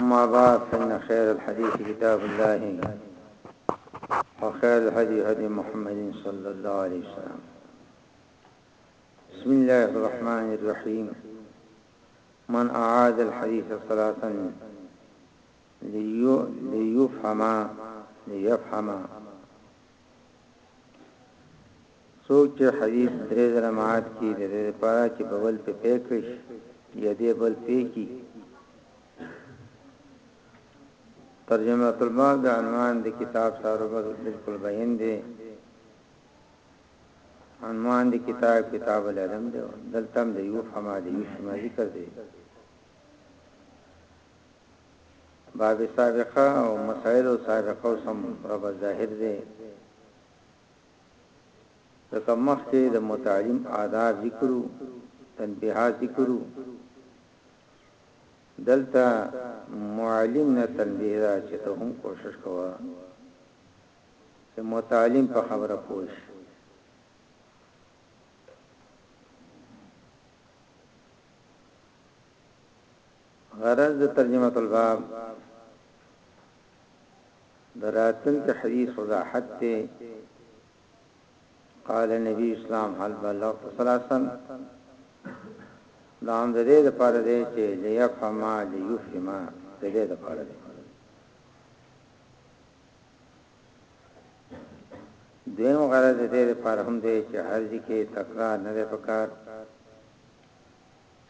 أما بعد فإن خير الحديث كتاب الله وخير الحديث هدي محمد صلى الله عليه وسلم بسم الله الرحمن الرحيم من أعاد الحديث صلاة ليفهم ليفهم څوک چې حدیث درې ځله مات کی د دې لپاره چې په بل په پی کړی شي یا دې بل پی کی ترجمه الباب د عنوان د کتاب سره بالکل بیان دی عنوان د کتاب کتاب العلم دی دلته د یو فما دی یو شما ذکر دی باب سابقه او مسائل سابقه سم رب ظاهر دی لکه مخکې د متعلم آداب ذکرو تنبیحات ذکرو دلته معلم نه تنبیه را چې ته هم کوشش کوه چې متعلم په خبره پوښ غرض د ترجمة الباب د راتلونکي حدیث وضاحت دی قال نبی اسلام هل بلغت ثلاثا دا هم د دې لپاره دی چې ليفهم ليفهم د دې لپاره دی دویم غرض دې لپاره هم دی چې هر ځکه تکرار نه لري پکار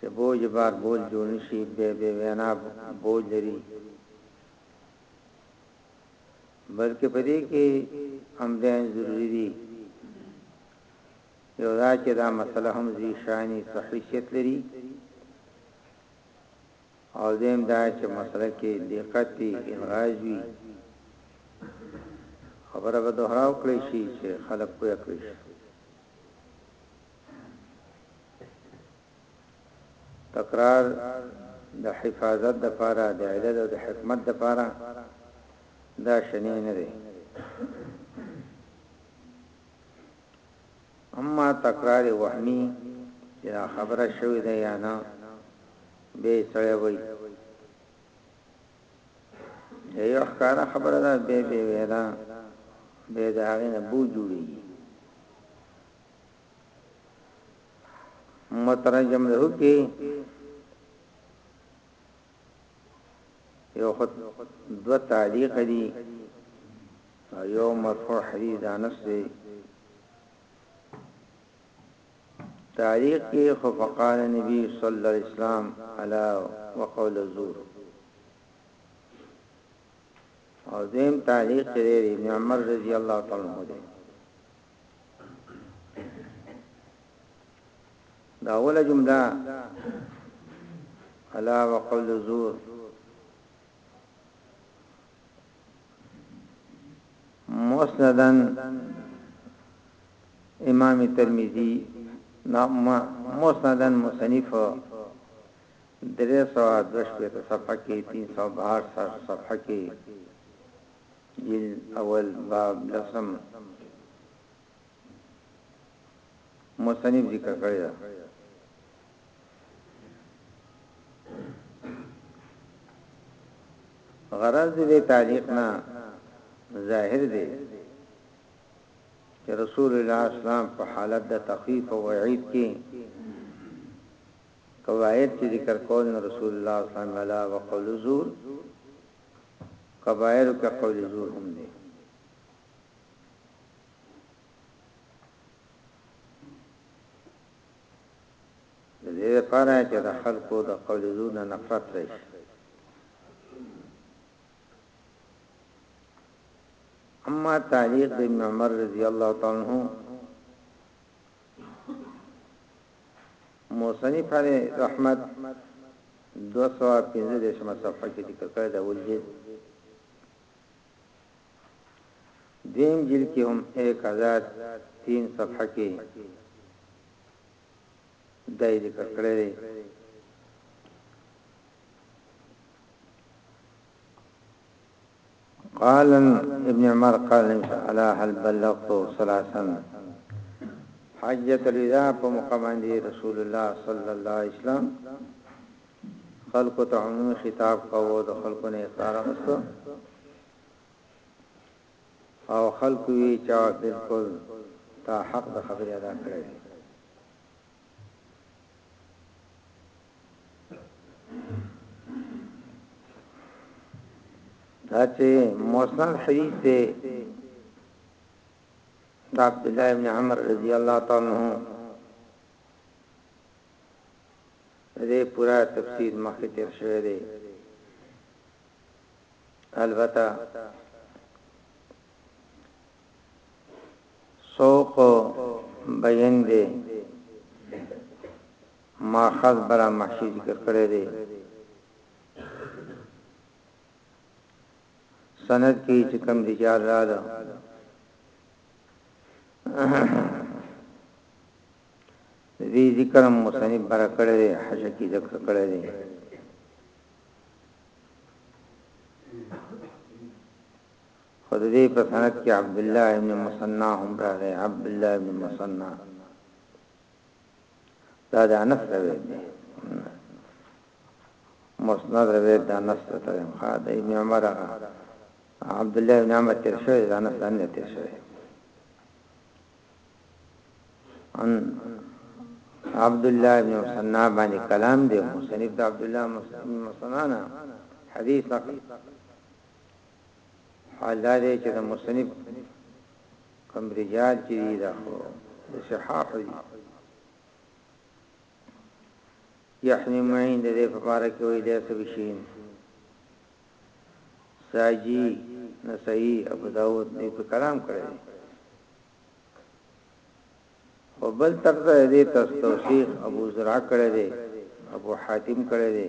چه بوج بار بوج جوړ نشی بی بی وینا بوج لری بلکه په دې کې امرین ضروری دي یو دا چې دا مسله هم ځی شانی صحیحیت لري او دیم دا چې مسله کې دقت دی الغاز وی خبره به دوهراو کړی شي چې خلک پوه کړی شي تکرار د حفاظت د پاره د علل او د حکمت د پاره دا شنی نه دی اما تکرار وهمی چې خبره شوې ده یا نه به سړی وای یو ښکارا خبره ده به به ویلا به دا غینه بو جوړیږي مترجم له کې یو خط دو تعلیق دی یو مرفوع حدیث انس دی تعلیق کې خو فقال نبی صلی الله علیه وسلم علا وقول الزور او دیم تعلیق کې ابن عمر رضی الله تعالی عنہ دی دا اوله جمله الا وقول زور مسندن امام ترمذی نعم مسندن مصنف درې سو دوش په صفحه کې 362 سر صفحه کې جلد اول باب لسم مصنف ذکر کړی دا غرض دې تعلیق نه ظاهر دی چې رسول الله اسلام په حالت د تخفیف او وعید کې قواعد چې ذکر کول نو رسول الله صلی الله علیه وسلم وقول زور کبائرو کې قول زور هم دی د دې لپاره چې د خلکو د قول زور نه نفرت راشي اما تعلیق د ابن عمر رضی الله تعالی عنہ مصنف علیه رحمت دوه سوه پنځه دېرش مه صفحه کې ذکر کړی د اول جلد دویم جلد کې هم 1003 صفحه کې دای ذکر کړی دی قال ابن عمر قال نبي على هل بلغت ثلاثا حجت الوداع په مقام باندې رسول الله صلی الله علیه وسلم خلق ته عمومي خطاب کاوه د خلکو نه اقرار غوښتو او خلق وی چا بالکل تا حق د خبرې ادا کړې دا چې موصل حدیث دی دا عبد الله ابن عمر رضی الله تعالی عنہ دې پورا تفسیر مخکې تیر شوی دی البته سوق و بين دې ماخذ برا محشي ذکر کړی دی سند کې چې کم رجال رااله دې ذکر مصنف برا کړی دی حج کې ذکر کړی دی خو د دې په سند کې عبدالله ابن مثنی هم راغی، عبدالله ابن مثنی دا د انس روایت دی مسند روایت د انس ته ترم خا د ابن عمر هغه عبد الله بن عمر تیر شوی د انس نه تیر شوی ان عبد الله بن مسنا باندې کلام دی مصنف د عبد الله مسنا حدیث نقل حال دا دی چې د مصنف کوم رجال چې دی دا خو د صحاح دی یحنی معین د دې په اړه کې ویل څه بشین ساجی نسائی ابو داود دې په کلام کړی او بل تک ته دې توثیق ابو زرع کړی دی ابو حاتم کړی دی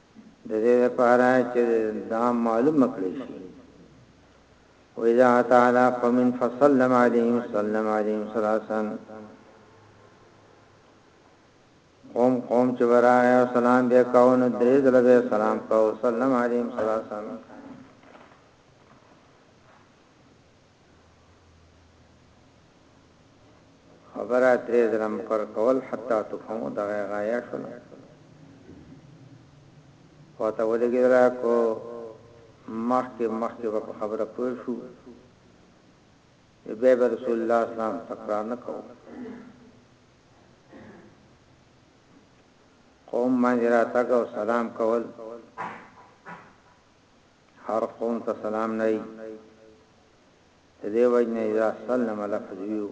د دې لپاره چې دا معلومه کړی شي وإذا أتى على قوم فسلم عليهم سلم عليهم ثلاثا قوم قوم چې وراره او سلام به کاو نو درې ځله به سلام کاو سلام علیکم سلام خبره درې ځله مکرر کول حتی تفهمو دغه غایه شول پته ولګېدل کو مخکې مخکې په خبره پوه شو به به رسول الله اسلام تکرار نه کوو قوم باندې راتګ او سلام کول هر قوم ته سلام نه وي ددې وجې نه اذا سلم لفظ ويو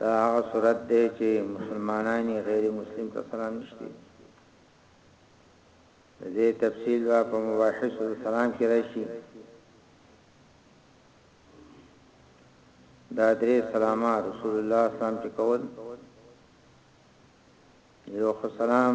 دا هغه صورت دی چې مسلمانانی غیر مسلم ته سلام نشته دې تفصیل وا په مباحث السلام کې راشي دا درې سلامه رسول الله سلام چې کول یو خسلام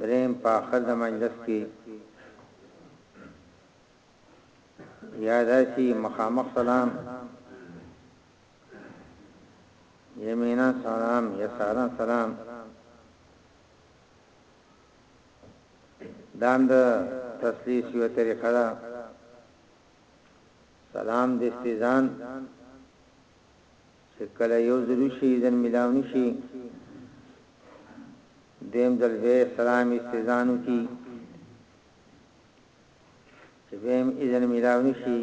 دریم په اخر د مجلس کی یا داسی مخامخ سلام یمینا سلام یسارا سلام دام د تسلیس یو طریقه ده سلام د استیزان چې کله یو ځل وشي ایذن ملاو نه شي دویم ځل به سلام استیذان وکړي چې به هم ایذن ملاو نه شي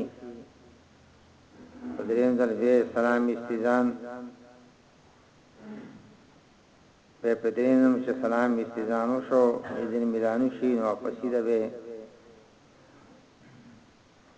په دریم ځل به سلام استیذان به په دریم چې سلام استیذان وشو ایذن ملاو نه شي نو واپس دی به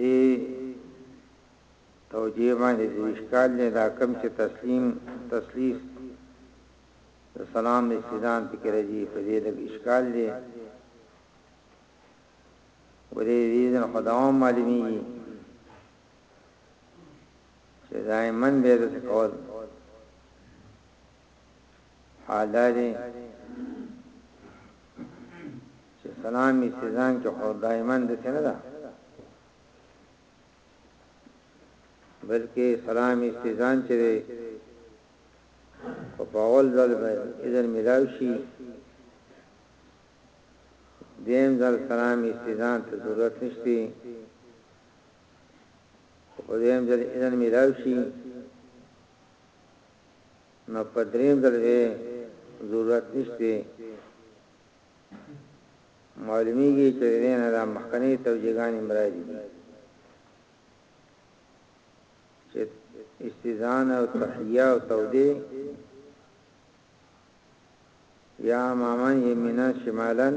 دې توجیه باندې د اشکال نه دا کم چې تسلیم تسلیث د سلام استدان فکر دی په دې لږ اشکال دی ورې دې نه خداوم معلومیږي چې دایمن به د قول حال دا دی چې سلام استزان کې خو دایماً د څه نه ده بلکې سلام استزان چې دی او په اول ځل به اذن ملاو شي دیم ځل سلام استزان ته ضرورت نشته او دیم ځل اذن ملاو شي نو په دریم ځل ېې ضرورت نشته معلومیږی چه ددې نه دا مخکنۍ توجیه ګانی مرادی دي چه استیزان او تحیه او تودې یا مامن یمینه شمالن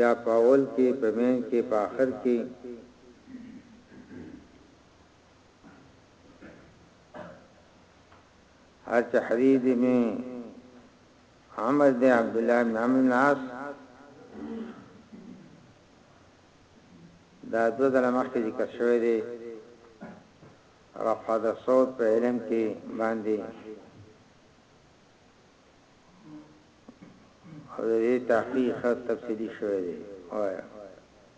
یا پاول کې په مین کې په آخر کې هر چې حدیث ابن عمر دی عبد الله بن عمرو بن عاص دا دو دله مخکې ذکر شوی دی رفع د صوت په علم کې باندې او دې تحقیق تفصیلی شوی دی وایا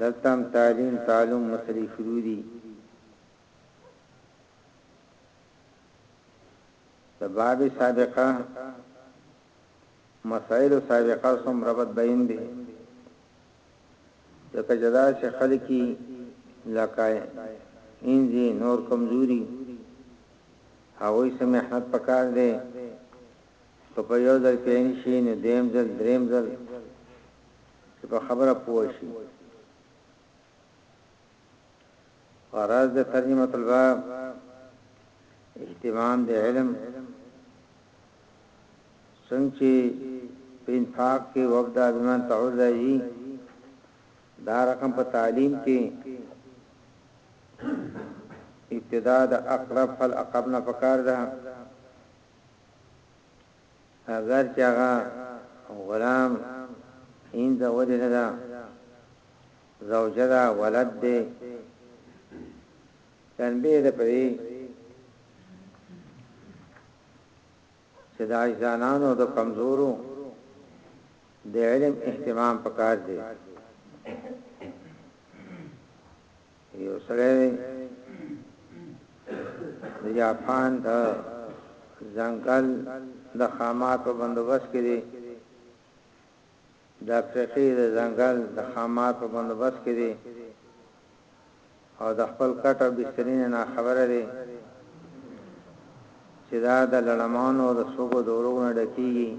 دلته هم تعلیم تعلم مسلې شروع دي د باب سابقه مسائل سابقه سم ربط بین دي ځکه جدا چې خلکی لکای انځي نور کمزوري هغوی سم محنت پکار دی که په یو ځل پېن شي نو دیم ځل دریم ځل چې په خبره پوه شي فراز د ترجمه الباب اهتمام د علم څنګه په انفاق کې وبدا بمن تعوذي دا رقم په تعلیم کې ابتدا د اقرب فل اقربنا پکار ده اګر چې هغه غلام ښینځه ولې نه ده زوجه ده ولد دی تنبیه ده پرې چې د عجزانانو د کمزورو د علم اهتمام پکار دی یو سره دی د جاپان د ځنګل د خامات په بندوبست کې دی د افریقې د ځنګل د خامات په بندوبست کې دی او د خپل کټ او بسترین نه خبره دی چې دا د لړمانو د سوګو دورو نه ډکیږي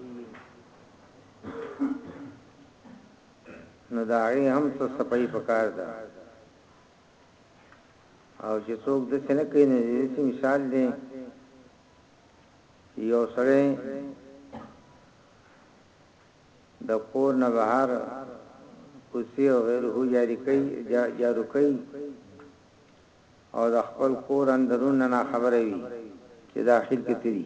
نو د هغې هم څه صفايي پکار ده او چې څوک داسې نه کوي نو داسې مثال دی چې یو سړی د کور نه بهر کوسي او غیر هو جاری کوي جارو کوي او د خپل کور اندرون نه خبره وي چې داخل کې تری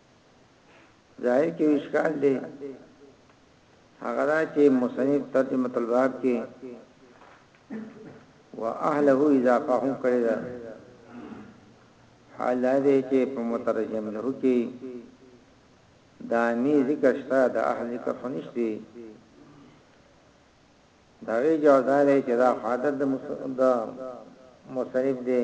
ظاهر کې اشکال دی هغه دا چې مصنف ترجمه الباب کې واهله اضافه هم کړی دا حال دی چې په مترجم له کې دامی ذکر شته د اهل ذکر خنشتي دا وی جواز دی چې دا حادث د مصنف دی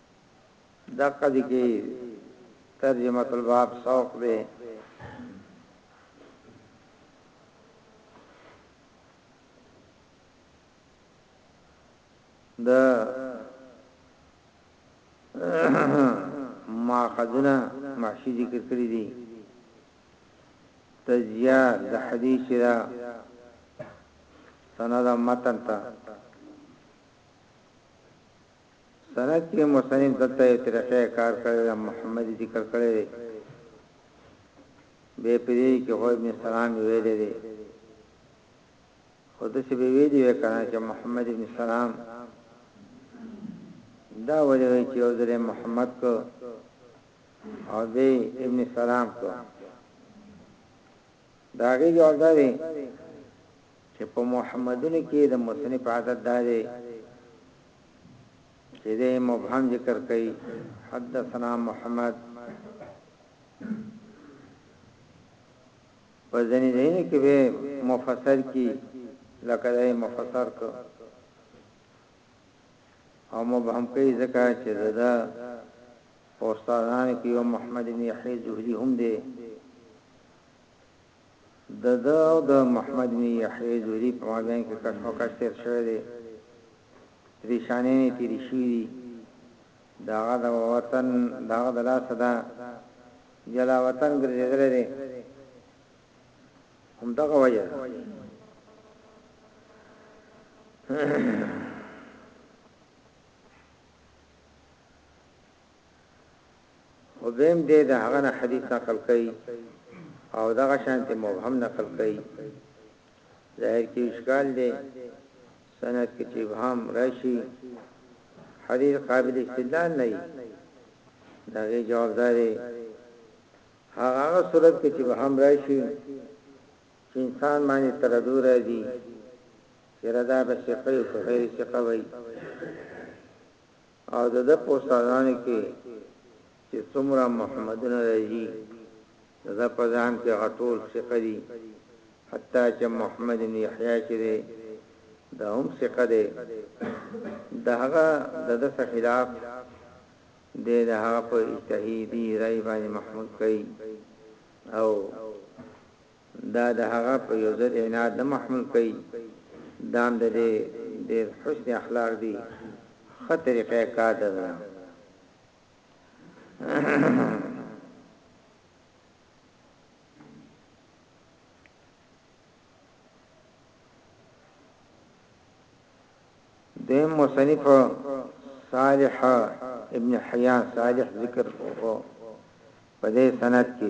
دقه دي کې ترجمه الباب سوق به د ما قدنا معشی ذکر کړی دي تجزیه د حدیث را سند متن ته سند کې مصنف دلته یو طریقه کار کړی ده محمد ذکر کړی دی به پدې کې هو ابن سلام ویل دي خو د څه به ویل دي کنه چې محمد ابن سلام دا وجه وی چې اوزر محمد کو او به ابن سلام کو د هغې جواب دا دی چې په محمدونو کې د مصنف عادت دا دی چې د مبهم ذکر کوي حدثنا محمد په ځنې ځین کې به مفسر کی لکه دای مفسر کو او مبهم کوي ځکه چې دا په استادانو کې یو محمد ابن یحیی زهدی هم دی د د او د محمد ابن یحیی زهدی په مابین کې کشف او کشف تیر شوی دی ریشانې نه تیر شوی دی داغه د وطن داغه د لاس ده جلا وطن ګرځیدل دی هم دغه وجه او بهم دې د هغه نه حدیث نقل کوي او دغه شانته مبهم نقل کوي ظاهر کې اشکال دی سند کې چې ابهام راشي حدیث قابل استدلال نه وي دغه جواب دی هغه صورت کې چې ابهام راشي چې انسان باندې تردو راځي چې ردا به ثقه او که غیر ثقه وي او د ده په استادانو کې چې څومره محمدونه راځي د ده په ځان کې غټول ثقه دي حتی چې محمد بن یحیی چې دی دا هم ثقه دی د هغه د ده خلاف دی د هغه په اجتهادي رای باندې محمود کوي او دا د هغه په یو ځل عناد نه محمول کوي دام د دې ډېر حسن اخلاق دي ښه طریقه کار ده زړه دیم مصنف صالح ابن حیان صالح ذکر کو په دې سند کې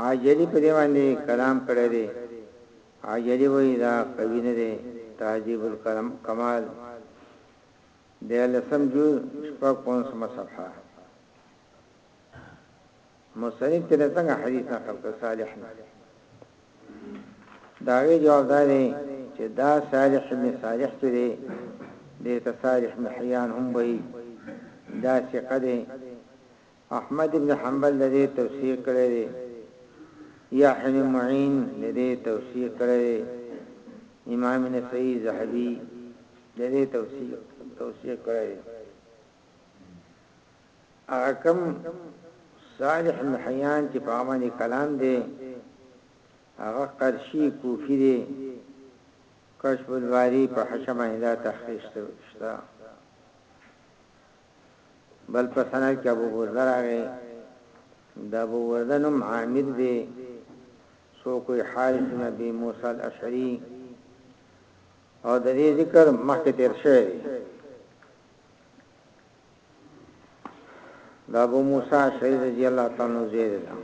عاجلی په دې باندې کلام کړی دی عاجلی وایي دا قوی نه دی تهذیب الکرم کمال د لسم جوز شپږ پنځمه صفحه مصنف تر څنګه حدیث نقل کړ صالح نه دا وی جواب دا دی چې دا صالح ابن صالح چې دی د تصالح محیان هم وایي دا ثقه دی احمد ابن حنبل د دې توثیق کړی دی، یحیی بن معین د دې توثیق کړی دی، امام نسائی، ذهبی د دې توثیق کړی دی. هغه کوم صالح بن حیان چې په عمل کلام دی هغه قرشی کوفی دی کشف الباری په حشمه دا تحقیق شته. بل په سند کې ابو برده راغی د ابو برده نوم عامر دی سو کوئی حارث بن ابي موسى الاشعري او د دې ذکر مخکې تیر شوی دی د ابو موسی شری رضی الله تعالی عنہ زید ده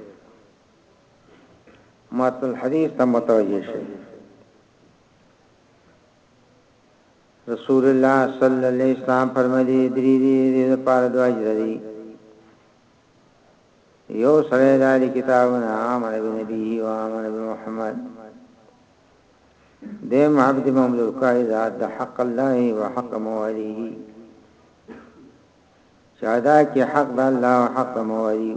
متن الحديث ته متوجه شي رسول الله صلی الله علیه وسلم فرمایلی درې دې دې لپاره د اجر دی یو سره د کتابونه امر به نبی او امر به محمد د عبد مملوک ذات د حق الله او حق مولیه چادا کې حق د الله او حق مولیه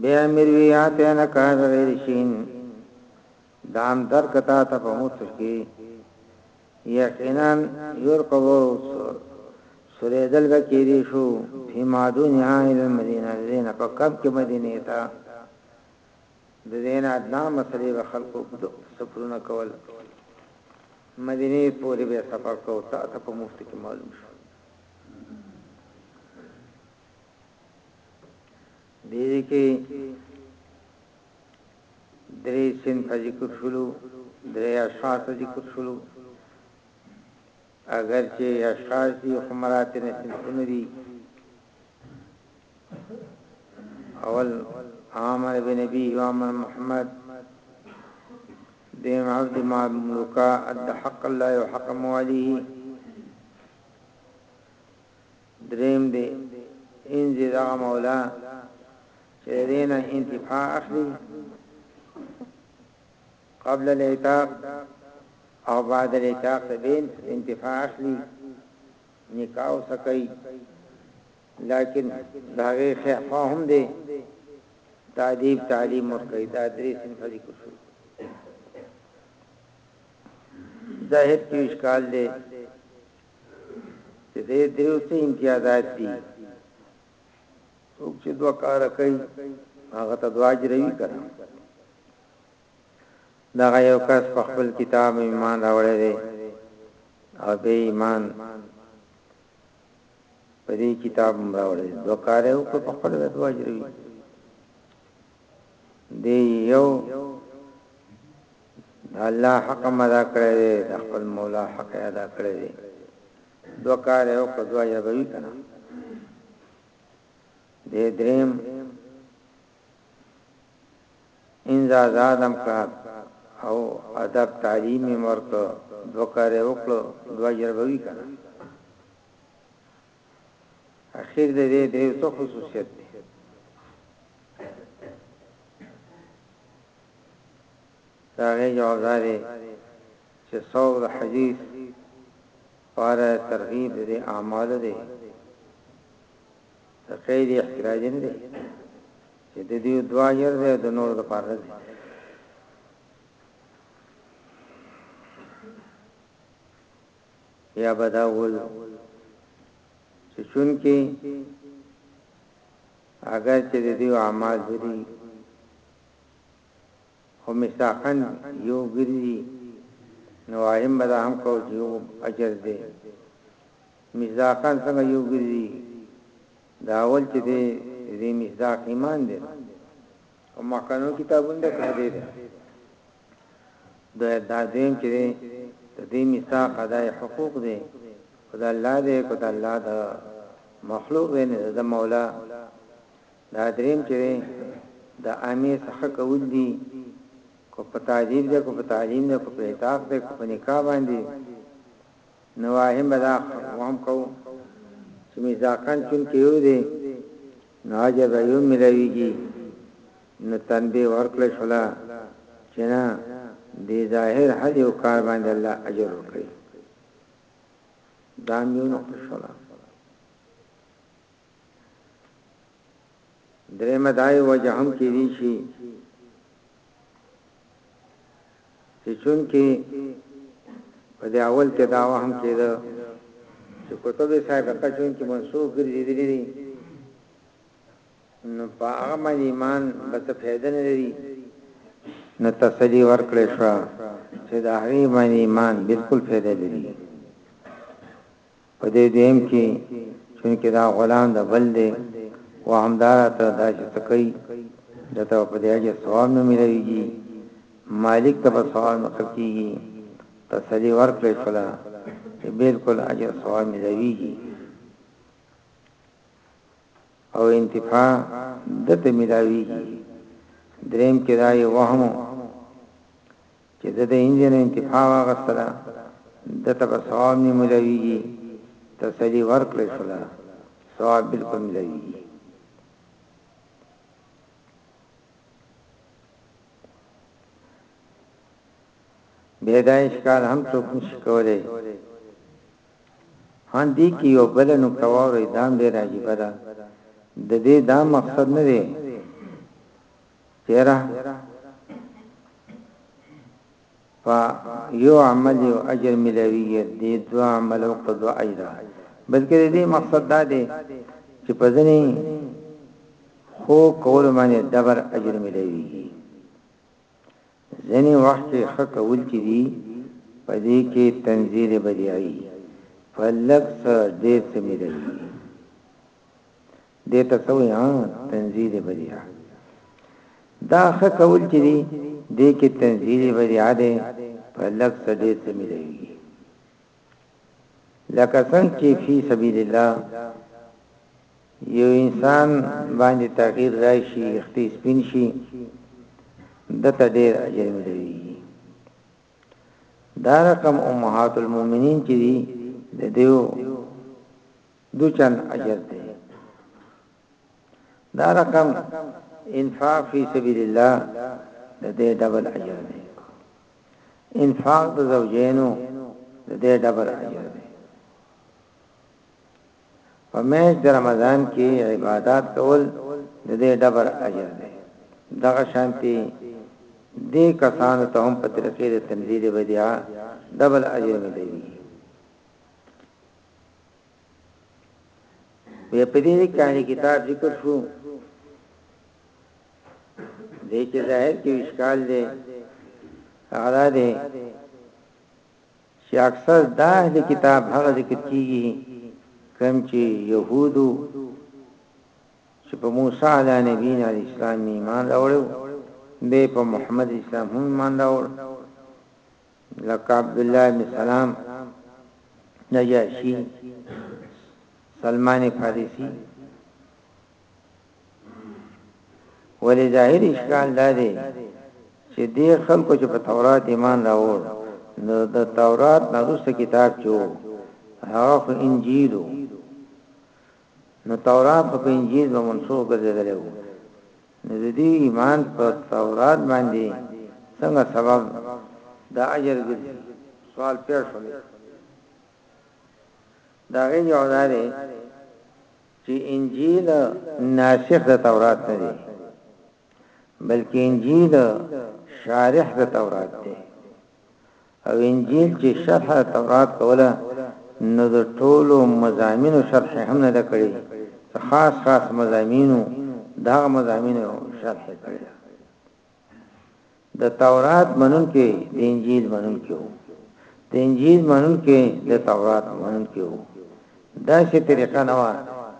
بیا امیر وی آتینا کا غیر شین دام در کتا ته په موتر کې یقینا یور کوو سورې دل بکې دي شو په مادون ها ال مدینه زین په کب کې مدینه تا د زین ادنا مسلې به خلکو سفرونه کول مدینه پورې به سفر کو تا ته په مفت کې معلوم شو دې دې کې درې صنف ذکر شلو درې اشخاص ذکر شلو اگر چې اشخاص دي خمرات نه صنفونه دي اول عامر بن نبی عامر محمد دیم عبد مملوکا اد حق الله وحق مواليه دریم دی انځي دغه مولا چې د دې نه انتفاع اخلي قبل العتاق او بعد العتاق د دې انتفاع اخلي نکاح سکي لیکن داغه خفه هم دی تعذیب تعلیم ور کوي دا درې صنف ذکر شو ظاهر کې اشکال دی چې دې دریو څه امتیازات دي څوک چې دوه کار کوي هغه ته دوا اجروي کړه دا یو کس په خپل کتاب ایمان راوړی دی او به ایمان په دې کتاب راوړی دوه کار یو په خپل دوا اجروي دی یو د الله حق هم ادا کړی دی د خپل مولا حق ادا کړی دی دو کار یو کو دو یا بوی کنا دې دریم انزا زادم کا او ادب تعلیم مرک دو کار یو کو دو یا بوی کنا اخیر دې دې څه خصوصیت دی د هغې جواب دا دی چې صوم د حدیث په اړه ترغیب د دې اعمالو دی، د قید احتراجي نه دی چې د دې دوه اجر دی او د نورو لپاره نه دی. یا به دا ووایو چې چونکې اګر چې د دې اعمال دي خو مصداقاً يو ګرځي نو وايم به دا هم کوو چې يو اجر دی مصداقاً څنګه يو ګرځي دا اول چې دی دې مصداق ایمان دی او مخکنو کتابونو د کړه دی دا دا دیم چې دی د دې مصداق اداي حقوق دی خدای الله دې خدای الله دا مخلوق دې نه د مولا دا دریم چې دی د عامې څخه کول دي کو په تعذیب ده کو په تعلیم ده کو په اعتاق ده کو په نکاح باندې نو واهم به دا وهم کو چې مزاقان چون کې یو دی نو اجر به یو ملویږي نو تنبیه ورکړل شولا چې نه دی ظاهر حد یو کار باندې الله اجر ورکړي دا یو نقطه شولا درېمه دا یو وجه هم کېدی شي چې چونکې په دې اول کې دا وهم کېده چې کتب صاحب هغه چونکې منسوخ ګرځېدلی دی نو په هغه باندې ایمان به څه فائدہ نه لري نو تسلی ورکړې شو چې دا هغه باندې ایمان بالکل فائدہ لري په دې دیم کې چونکه دا غلام د بل دی او همدارا ته دا چې څه کوي د ته په دې اجر ثواب نه ملويږي مالک ته په ثواب نه کیږي تسلی ورکړې شولا چې بالکل اجر ثواب ملويږي او انتفاع دته ملاويږي دریم کې دا یو وهم چې د دې انجن انتفاع واغستله د ته په ثواب نه ملويږي تسلی ورکړې شولا ثواب بالکل ملويږي بیدای شکار هم څوک نشي کولای هان دي کې یو بل نو کواورې دام دې راځي بدا د دې دا مقصد نه دی تیرا په یو عمل یو اجر ملویږي د دوه عملو په دوه اجر بلکې دې مقصد دا دی چې په ځنی خو کول باندې دبر اجر ملویږي ځنی وخت خو کول چې دی په دې کې تنزیل بدیعي فلک سره دې څه ملویږي دې ته څه وایي ها تنزیل بدیعه دا ښه کول چې دی دې کې تنزیل بدیعه ده په لږ څه ډېر څه ملويږي لکه څنګه چې فی سبیل الله یو انسان باندې تغییر راشي اختی سپین شي دته ډېر اجر ملويږي دا رقم امهات المؤمنین چې دی د دیو دوچن اجر دی دا رقم انفاق فی سبیل الله د دې ډبل اجر دی انفاق د زوجینو د دې ډبل اجر دی په میش د رمضان کې عبادت کول د دې ډبل اجر دی دغه شانتي دې کسانو ته هم په طریقې د تنزیل بدیعه ډبل اجر ملي وی په دې کې اهل کتاب ذکر شو دې کې ظاهر کې اشکال دی هغه دی چې اکثر د اهل کتاب هغه ذکر کیږي کوم چې يهودو چې په موسی علی نبی علی اسلام ایمان راوړو به په محمد اسلام هم ایمان راوړ لکه عبدالله بن سلام نجاشی سلمان فارسی ولی ظاهر اشکال دا دی چې دې خلکو چې په تورات ایمان راوړ نو د تورات نرسته کتاب چو هغه انجیلو نو تورات به په انجیل به منسوخ ګرځیدلی وو نو د دوی ایمان په تورات باندې څنګه سبب د اجر ګرځي سوال پیښ شو دا غي جواب دی چې انجیل ناسخ د تورات نه دی بلکې انجیل شارح د تورات دی او انجیل چې شرح تورات کوله نو د ټولو مزامینو شرح هم نه کړی خاص خاص مزامینو دا مزامینو شرح کړی د تورات منونکي د انجیل منونکي وو د انجیل منونکي د تورات منونکي وو دا چې طریقه نه و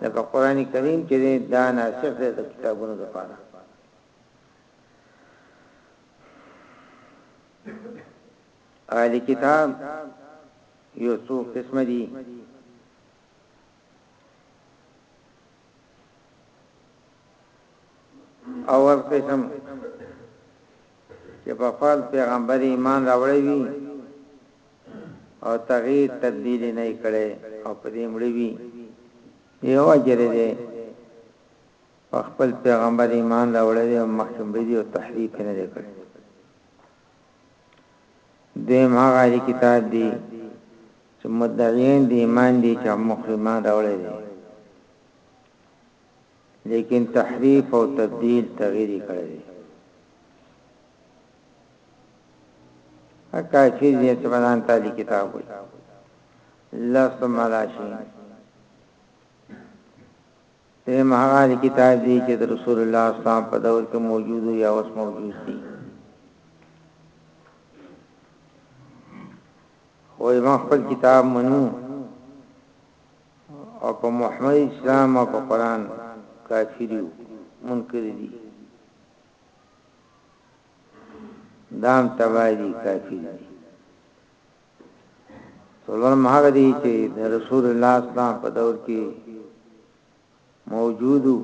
لکه قران کریم چې دا ناسخ دی د کتابونو لپاره اهل کتاب یو څو قسم دي اول قسم چې په خپل پیغمبر ایمان راوړی وي او تغییر تبدیل نه کړي او په دې مړی وي یو اجر دی په خپل پیغمبر ایمان راوړی او مخکې دی او تحریف نه کړي دویم هغه اهل کتاب دي چې مدعیین دي ایمان دي چې مخلمان راوړي دي لیکن تحریف او تبدیل تغییر کړی دي کافر دي چې بدن تعالی کتاب وي لفظ ملاشین درېیم هغه اهل کتاب دي چې د رسول الله اسلام په دور کې موجود وو یا اوس موجود دي. خو موږ خپل کتاب منو او په محمد اسلام او په قران کافر یو منکر دي دام تبای دي کافر دي څلورم هغه دی چې د رسول الله اسلام په دور کې موجودو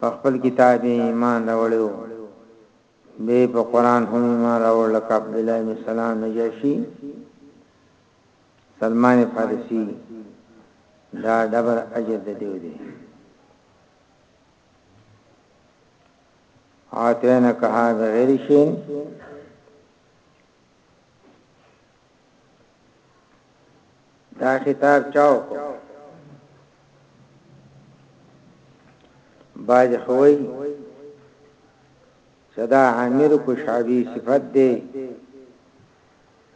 په خپل کتاب ایمان راوړیو به په قران هم ایمان راوړ لکه عبد الله بن سلام نجاشي سلمان فارسی دا دبر اجر د دیو دی آتینا کها بغیر شین دا خطاب چاو کو باج خوي صدا عامر کو شعبي صفت دی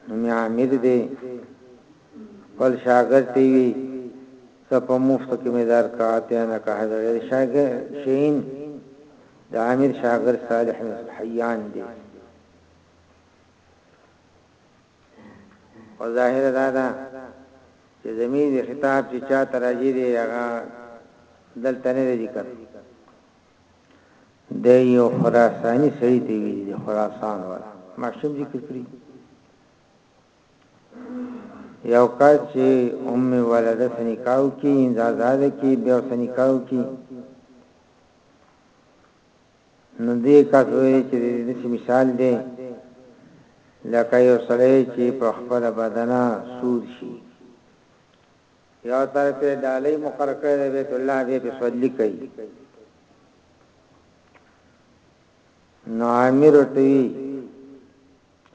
نو عامر دی خپل شاګرد دی وی سپه مفت کې مدار کا ته نه کا حضرت شاګر شین د عامر شاګرد صالح حیان دی او ظاهر دا ده چې زمير د خطاب چې چا تراجي دی هغه دلته نه ذکر د یو خراساني سړي دی ویلي د خراسان ولا ماشوم ذکر کړی یو کار چې ام ولده سنکاو کې انزازاده کې بیا سنکاو کې نو دې کس ویل چې دې داسې مثال دی لکه یو سړی چې په خپل بدن سود شي یو تر په ډالۍ مقرر کړی دی بیت الله دې په سودلی کوي نو امیر ته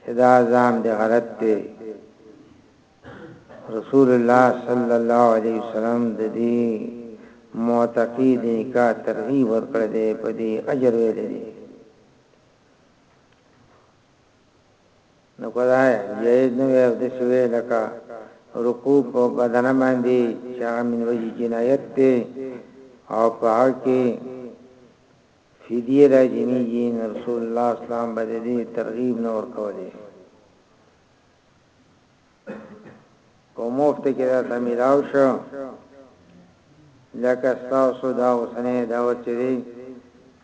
چې دا ځان دې غلط دی رسول الله صلی الله علیه وسلم د دې معتقی د نکاح ترغیب ورکړ دی په دې اجر ویل دی نو کدا یې نو یې د شوی لکه رکوع په بدن باندې چې من وجه جنایت دی او په هغه کې فدیه راجمیږي نو رسول الله اسلام به د دې ترغیب نه ورکولې په مفت کې دا تمیلاو شو لکه تاسو دا اوسنه دا وچري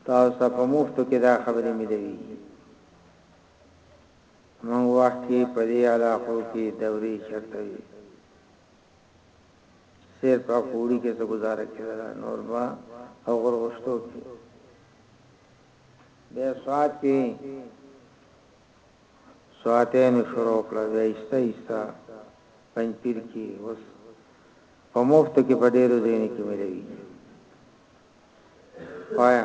تاسو په مفت کې دا خبرې ملوي موږ وخت کې په دې علاقو کې دوري چرته وي سیر په کوړی کې څه گزاره کړی دا نور با او غرغشتو کې به سواد کې سواتین شروع کړه بیا ایستا ایستا پنځ پیر کې اوس په مفت کې په ډیرو ځین کې ملوي وایا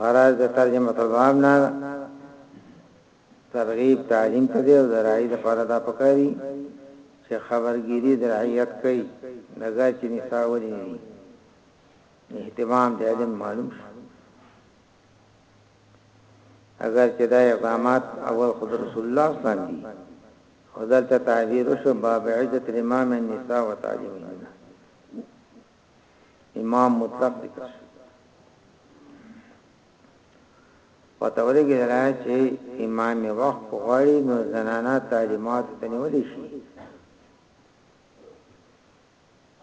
غرض د ترجمه تباب نه ترغیب تعلیم ته دی او درای د فرد اپکاری چې خبرګيري درعیت کوي نظر چې نساء ولې نه اهتمام دې علم معلوم شي اګر چې دا اقدامات اول خود رسول الله اسلام دي او دلته تعبیر وشو باب عزت الامام النساء وتعظیمهن امام مطلق ذکر شو پتاوله کې راځي چې امام وخت غواړي نو زنانا تعلیمات ته نیول شي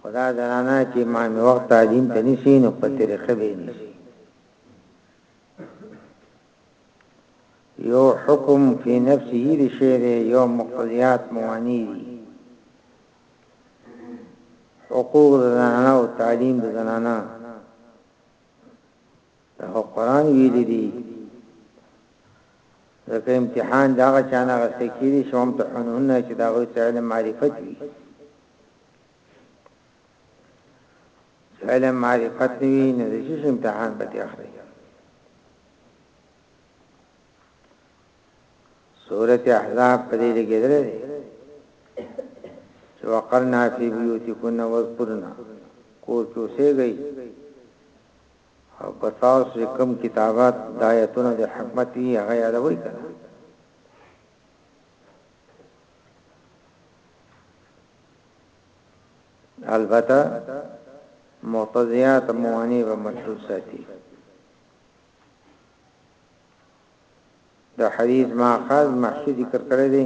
خدا زنانه چې امام وخت تعظیم ته نشي نو په طریقه به نشي یو حکم فی نفسه دی شی دی یو مقتضیات موانی دی حقوق زنانه او تعلیم زنانه دا قرآن ویلي دي ځکه امتحان دا چانه غسته کیږي شوم ته حنونه چې دا غوي علم معرفت وي علم معرفت وي نه د شي امتحان به اخلي سورته احزاب په دې کې درې چې وقرنا فی بیوتکنا واذکرنا کور کې اوسېږي او که تاسو چې کوم کتابت دا آیتونه د حکمت وی هغه یادوي کنه البته معتزیات موانی و مشهور ساتي د حدیث ماخذ محشی ذکر کړی دی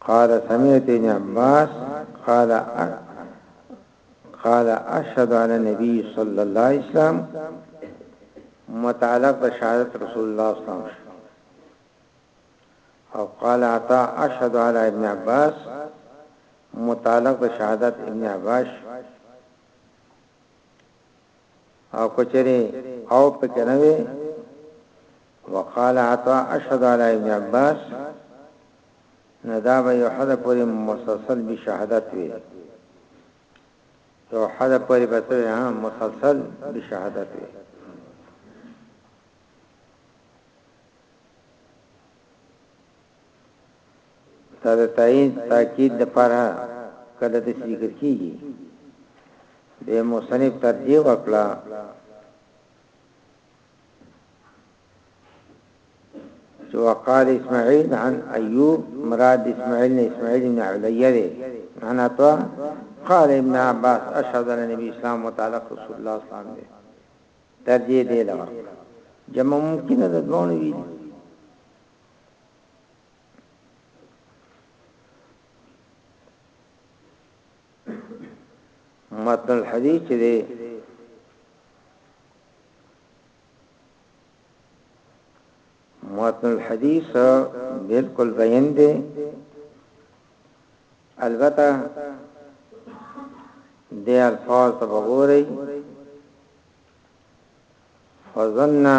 قال سمعت ابن عباس قال قال اشهد على النبي صلى الله عليه وسلم متعلق بشهادت رسول الله صلى الله عليه وسلم او قال عطا اشهد على ابن عباس متعلق بشهادت ابن عباس او که چېرې او پکې نه وي وقال عطاء اشهد على ابن عباس نو دا به یو حد پورې مسلسل به شهادت وي یو حد پورې به څه ها مسلسل به شهادت وي دا د تایید تاکید لپاره کله داسې ذکر کیږي د مصنف ترجیح وکړه چې وقال اسماعیل عن ایوب مراد اسماعیل نه اسماعیل بن علیه دی انا تو قال ابن عباس اشهد ان نبی اسلام متعلق رسول الله صلی الله علیه وسلم ترجیح دی لور جمع ممکن ده دوه ویل متن الحديث چې دی متن الحديث بالکل بیان دی البته د الفاظ په وګورئ فظننا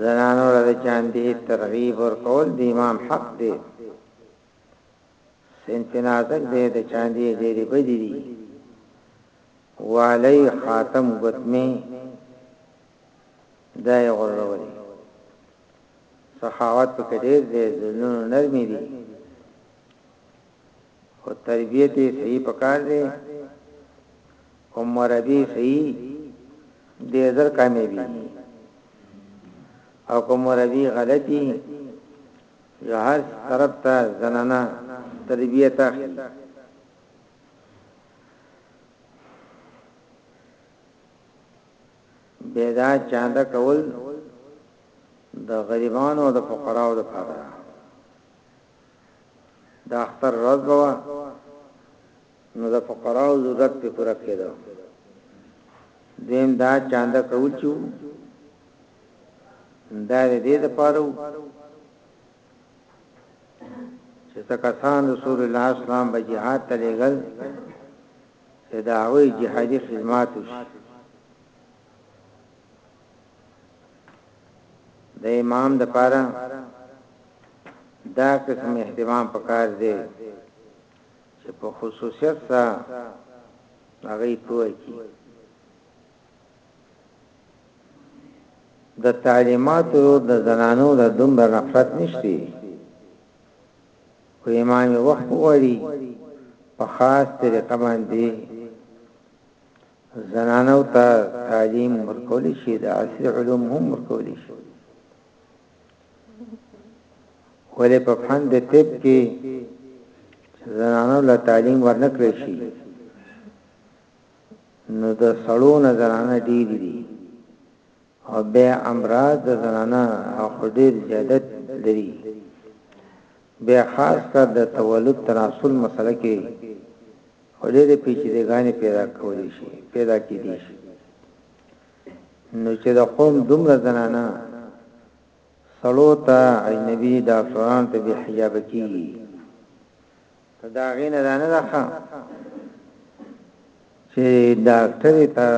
زنانو له چاندي ترغیب ورکول د امام حق دی سنتنازک دی د چاندي ډېری بدی دی والی خاتم ګتمی دای غورولې سخاوت پکې ډېر دی زلون نرمي دي خو تربیت یې صحیح پکار دی او مربی صحیح دې زر کامیابی او کوم مربی غلطی یو هر طرف ته زنانه تربیت اخلي بيدا چاندا کول د غریبانو او د فقراو لپاره د اختر ورځ به وه نو د فقراو ضرورت په پوره کېدو دویم دا چاندا کول چې دا دې د پاره چې تکسان رسول الله اسلام به jihad ته لګل چې دا وی جهادي خدمات وشي د امام د پاره دا قسم اهتمام پکار دی چې په خصوصیت سره هغه پوه کی د تعلیماتو د زنانو د دومره نفرت نشتی خو امام وخت وړي په خاص طریقه باندې زنانو ته تعلیم ورکول شي د عصر علوم هم ورکول شي ولې په فن د طب کې زنانو له تعلیم ورنکړي شي نو د سړو نه زنانه ډیر دي او به امراض د زنانه خو ډیر زیادت لري به خاص کر د تولد تناسل مسله کې خو ډېرې پیچیدې ګانې پیدا کولی شي پیدا کېدی شي نو چې د قوم دومره زنانه سړو ته اجنبي ډاکټران ته به حجاب کیږي دا غینه دا نه راخه چې ډاکټر ته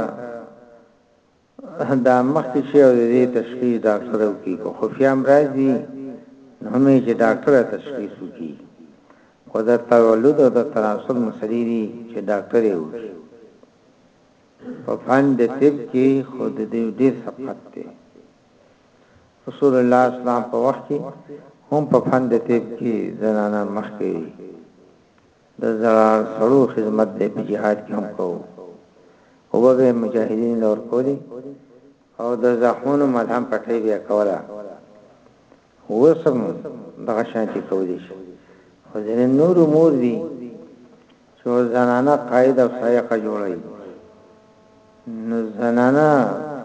دا مخکې شي او د دې تشخیص ډاکټر وکړي، که خفیه امراض وي نو هم یې چې ډاکټر یې تشخیص وکړي، خو د تولد او د تناسل مسلې دي چې ډاکټر یې وکړي. په فن د طب کې خو د دوی ډېر سبقت دی. رسول الله اسلام په وخت کې هم په فن د طب کې زنانه مخکې وې. د زړه سړو خدمت به په جهاد کې هم کوو او به مجاهدین لور کولی او د زخمونو ملهم پټي به کوله وسم دغه شانتي کولی شي خو ځینې نور امور دي چې زنانه قاعده او سایقه جوړي نو زنانه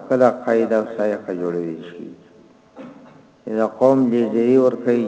کله قاعده او سایقه جوړوي شي دا قوم دې ځای ور کوي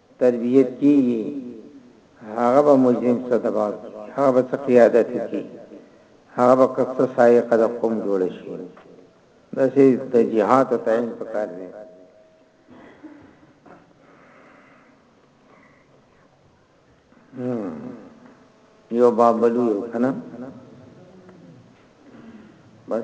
تربیت کیږي هغه به مجرم څه تبا کی هغه به څه قیادت کی هغه به کڅ سایقه د قوم جوړ شي د سي د جهاد او تعین په کار دی یو بابلو یو کنه بس